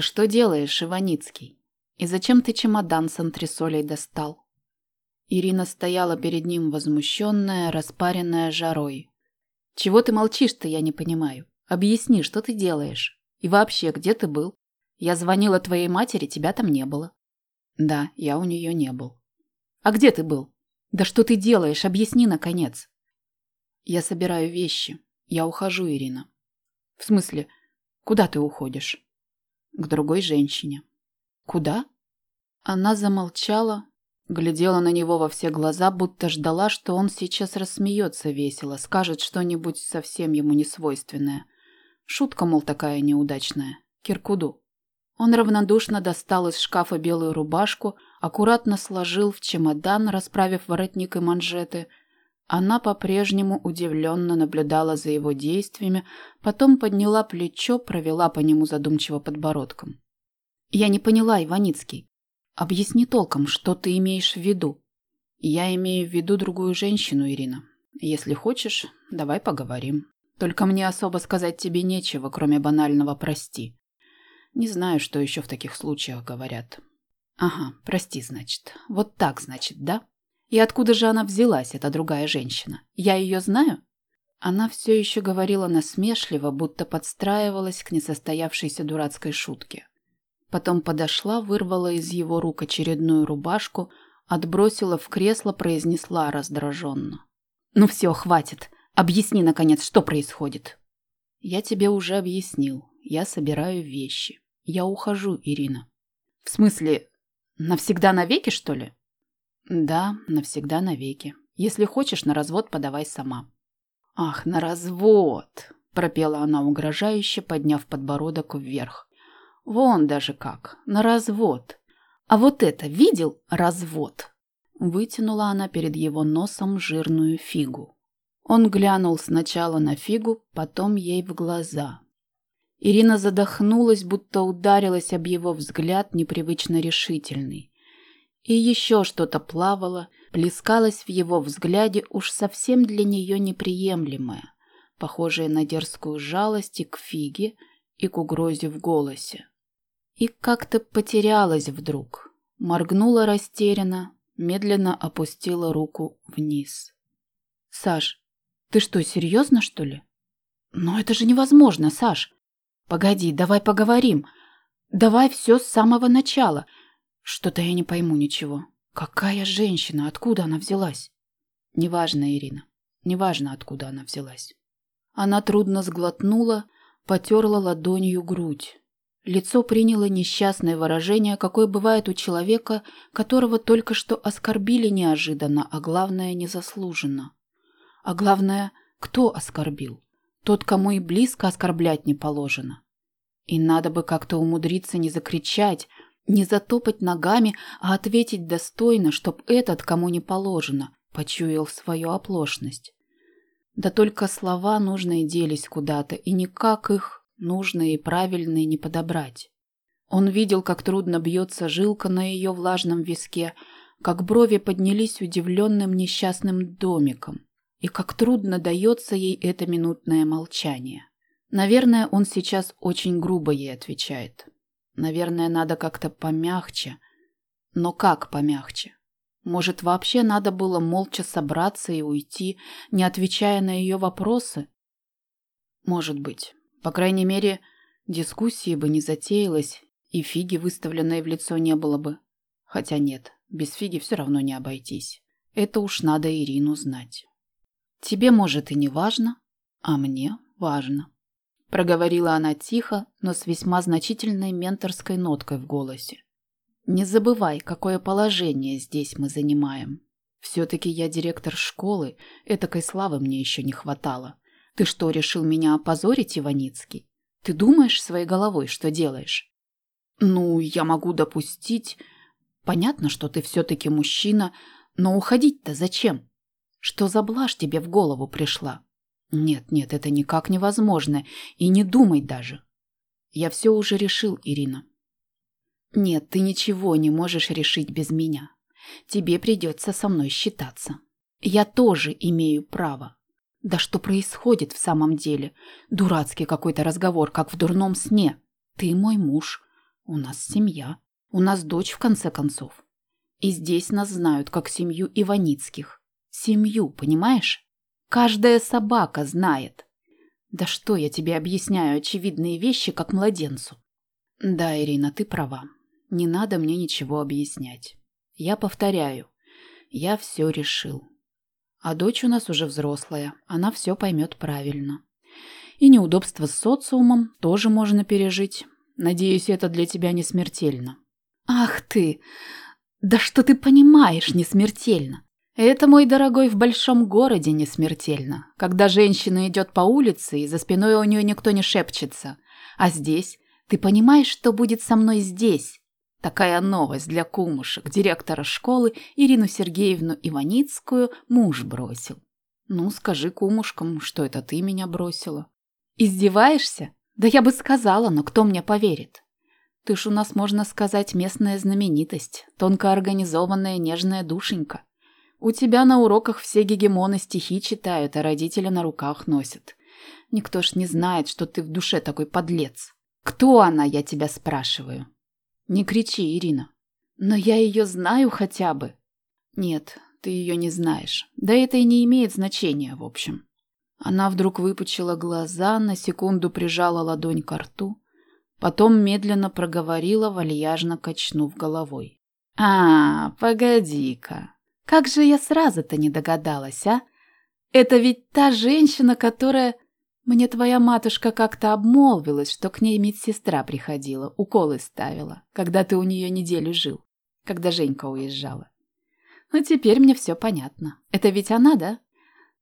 Ты что делаешь, Иваницкий? И зачем ты чемодан с антресолей достал? Ирина стояла перед ним возмущенная, распаренная жарой. Чего ты молчишь-то, я не понимаю. Объясни, что ты делаешь? И вообще, где ты был? Я звонила твоей матери, тебя там не было. Да, я у нее не был. А где ты был? Да что ты делаешь? Объясни, наконец. Я собираю вещи. Я ухожу, Ирина. В смысле, куда ты уходишь? К другой женщине. Куда? Она замолчала, глядела на него во все глаза, будто ждала, что он сейчас рассмеется весело, скажет что-нибудь совсем ему несвойственное. Шутка, мол, такая неудачная. Киркуду. Он равнодушно достал из шкафа белую рубашку, аккуратно сложил в чемодан, расправив воротник и манжеты. Она по-прежнему удивленно наблюдала за его действиями, потом подняла плечо, провела по нему задумчиво подбородком. «Я не поняла, Иваницкий. Объясни толком, что ты имеешь в виду?» «Я имею в виду другую женщину, Ирина. Если хочешь, давай поговорим. Только мне особо сказать тебе нечего, кроме банального «прости». Не знаю, что еще в таких случаях говорят. Ага, прости, значит. Вот так, значит, да? И откуда же она взялась, эта другая женщина? Я ее знаю? Она все еще говорила насмешливо, будто подстраивалась к несостоявшейся дурацкой шутке. Потом подошла, вырвала из его рук очередную рубашку, отбросила в кресло, произнесла раздраженно. «Ну все, хватит. Объясни, наконец, что происходит?» «Я тебе уже объяснил. Я собираю вещи. Я ухожу, Ирина. В смысле, навсегда навеки, что ли? Да, навсегда навеки. Если хочешь, на развод подавай сама. Ах, на развод, пропела она угрожающе, подняв подбородок вверх. Вон даже как, на развод. А вот это видел развод? Вытянула она перед его носом жирную фигу. Он глянул сначала на фигу, потом ей в глаза. Ирина задохнулась, будто ударилась об его взгляд непривычно решительный. И еще что-то плавало, плескалось в его взгляде уж совсем для нее неприемлемое, похожее на дерзкую жалость и к фиге, и к угрозе в голосе. И как-то потерялась вдруг, моргнула растерянно, медленно опустила руку вниз. «Саш, ты что, серьезно, что ли?» «Но это же невозможно, Саш!» Погоди, давай поговорим. Давай все с самого начала. Что-то я не пойму ничего. Какая женщина? Откуда она взялась? Неважно, Ирина. Неважно, откуда она взялась. Она трудно сглотнула, потерла ладонью грудь. Лицо приняло несчастное выражение, какое бывает у человека, которого только что оскорбили неожиданно, а главное, незаслуженно. А главное, кто оскорбил? Тот, кому и близко оскорблять не положено. И надо бы как-то умудриться не закричать, не затопать ногами, а ответить достойно, чтоб этот, кому не положено, почуял свою оплошность. Да только слова нужные делись куда-то, и никак их, нужные и правильные, не подобрать. Он видел, как трудно бьется жилка на ее влажном виске, как брови поднялись удивленным несчастным домиком и как трудно дается ей это минутное молчание. Наверное, он сейчас очень грубо ей отвечает. Наверное, надо как-то помягче. Но как помягче? Может, вообще надо было молча собраться и уйти, не отвечая на ее вопросы? Может быть. По крайней мере, дискуссии бы не затеялась, и фиги, выставленной в лицо, не было бы. Хотя нет, без фиги все равно не обойтись. Это уж надо Ирину знать. Тебе, может, и не важно, а мне важно. Проговорила она тихо, но с весьма значительной менторской ноткой в голосе. Не забывай, какое положение здесь мы занимаем. Все-таки я директор школы, этакой славы мне еще не хватало. Ты что, решил меня опозорить, Иваницкий? Ты думаешь своей головой, что делаешь? Ну, я могу допустить... Понятно, что ты все-таки мужчина, но уходить-то зачем? Что за блажь тебе в голову пришла? Нет, нет, это никак невозможно. И не думай даже. Я все уже решил, Ирина. Нет, ты ничего не можешь решить без меня. Тебе придется со мной считаться. Я тоже имею право. Да что происходит в самом деле? Дурацкий какой-то разговор, как в дурном сне. Ты мой муж. У нас семья. У нас дочь, в конце концов. И здесь нас знают как семью Иваницких. Семью, понимаешь? Каждая собака знает. Да что я тебе объясняю очевидные вещи, как младенцу? Да, Ирина, ты права. Не надо мне ничего объяснять. Я повторяю. Я все решил. А дочь у нас уже взрослая. Она все поймет правильно. И неудобства с социумом тоже можно пережить. Надеюсь, это для тебя не смертельно. Ах ты! Да что ты понимаешь, не смертельно? Это, мой дорогой, в большом городе не смертельно, когда женщина идет по улице, и за спиной у нее никто не шепчется. А здесь? Ты понимаешь, что будет со мной здесь? Такая новость для кумушек. Директора школы Ирину Сергеевну Иваницкую муж бросил. Ну, скажи кумушкам, что это ты меня бросила. Издеваешься? Да я бы сказала, но кто мне поверит? Ты ж у нас, можно сказать, местная знаменитость, тонко организованная нежная душенька. У тебя на уроках все гегемоны стихи читают, а родители на руках носят. Никто ж не знает, что ты в душе такой подлец. Кто она, я тебя спрашиваю? Не кричи, Ирина. Но я ее знаю хотя бы. Нет, ты ее не знаешь. Да это и не имеет значения, в общем. Она вдруг выпучила глаза, на секунду прижала ладонь к рту, потом медленно проговорила, вальяжно качнув головой. «А, погоди-ка, как же я сразу-то не догадалась, а? Это ведь та женщина, которая... Мне твоя матушка как-то обмолвилась, что к ней медсестра приходила, уколы ставила, когда ты у нее неделю жил, когда Женька уезжала. Ну, теперь мне все понятно. Это ведь она, да?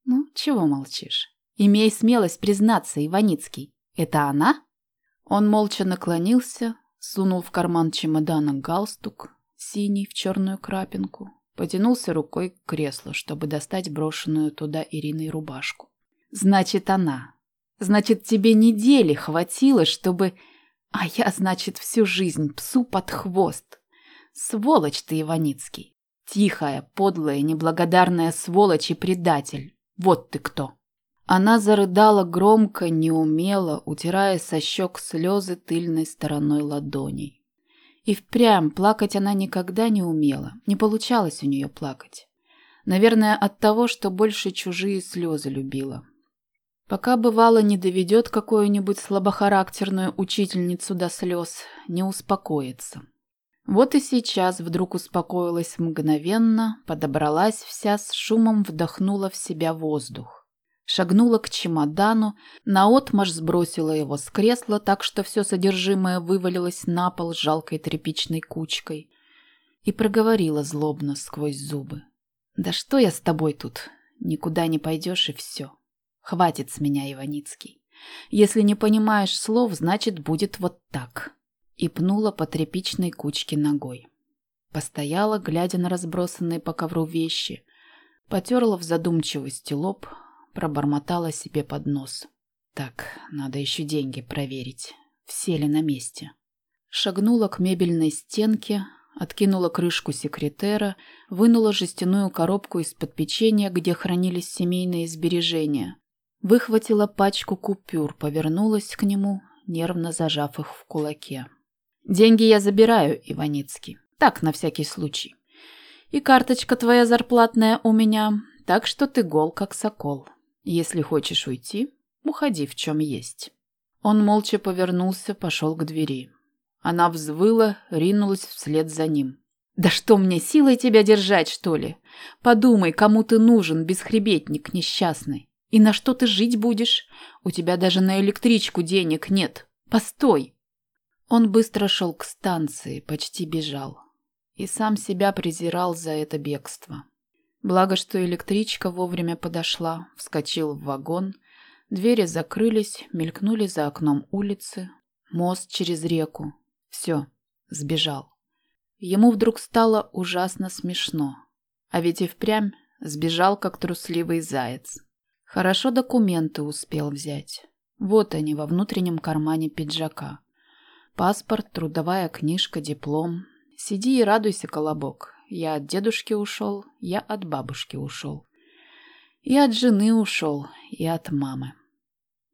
Ну, чего молчишь? Имей смелость признаться, Иваницкий. Это она? Он молча наклонился, сунул в карман чемодана галстук, синий в черную крапинку, Потянулся рукой к креслу, чтобы достать брошенную туда Ириной рубашку. «Значит, она. Значит, тебе недели хватило, чтобы... А я, значит, всю жизнь псу под хвост. Сволочь ты, Иваницкий. Тихая, подлая, неблагодарная сволочь и предатель. Вот ты кто!» Она зарыдала громко, неумело, утирая со щек слезы тыльной стороной ладоней. И впрямь плакать она никогда не умела, не получалось у нее плакать. Наверное, от того, что больше чужие слезы любила. Пока бывало не доведет какую-нибудь слабохарактерную учительницу до слез, не успокоится. Вот и сейчас вдруг успокоилась мгновенно, подобралась вся, с шумом вдохнула в себя воздух шагнула к чемодану, наотмашь сбросила его с кресла, так что все содержимое вывалилось на пол жалкой тряпичной кучкой и проговорила злобно сквозь зубы. «Да что я с тобой тут? Никуда не пойдешь и все. Хватит с меня, Иваницкий. Если не понимаешь слов, значит, будет вот так». И пнула по тряпичной кучке ногой. Постояла, глядя на разбросанные по ковру вещи, потерла в задумчивости лоб, Пробормотала себе под нос. Так, надо еще деньги проверить. Все ли на месте? Шагнула к мебельной стенке, откинула крышку секретера, вынула жестяную коробку из-под печенья, где хранились семейные сбережения. Выхватила пачку купюр, повернулась к нему, нервно зажав их в кулаке. «Деньги я забираю, Иваницкий. Так, на всякий случай. И карточка твоя зарплатная у меня, так что ты гол, как сокол. Если хочешь уйти, уходи в чем есть. Он молча повернулся, пошел к двери. Она взвыла, ринулась вслед за ним. «Да что мне, силой тебя держать, что ли? Подумай, кому ты нужен, бесхребетник несчастный. И на что ты жить будешь? У тебя даже на электричку денег нет. Постой!» Он быстро шел к станции, почти бежал. И сам себя презирал за это бегство. Благо, что электричка вовремя подошла, вскочил в вагон, двери закрылись, мелькнули за окном улицы, мост через реку. Все, сбежал. Ему вдруг стало ужасно смешно. А ведь и впрямь сбежал, как трусливый заяц. Хорошо документы успел взять. Вот они во внутреннем кармане пиджака. Паспорт, трудовая книжка, диплом. Сиди и радуйся, колобок. Я от дедушки ушел, я от бабушки ушел. И от жены ушел, и от мамы.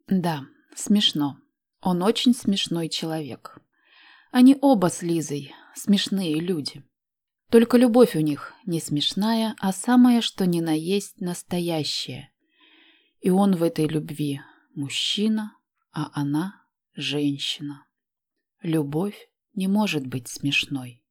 Да, смешно. Он очень смешной человек. Они оба с Лизой смешные люди. Только любовь у них не смешная, а самая, что ни на есть, настоящая. И он в этой любви мужчина, а она женщина. Любовь не может быть смешной.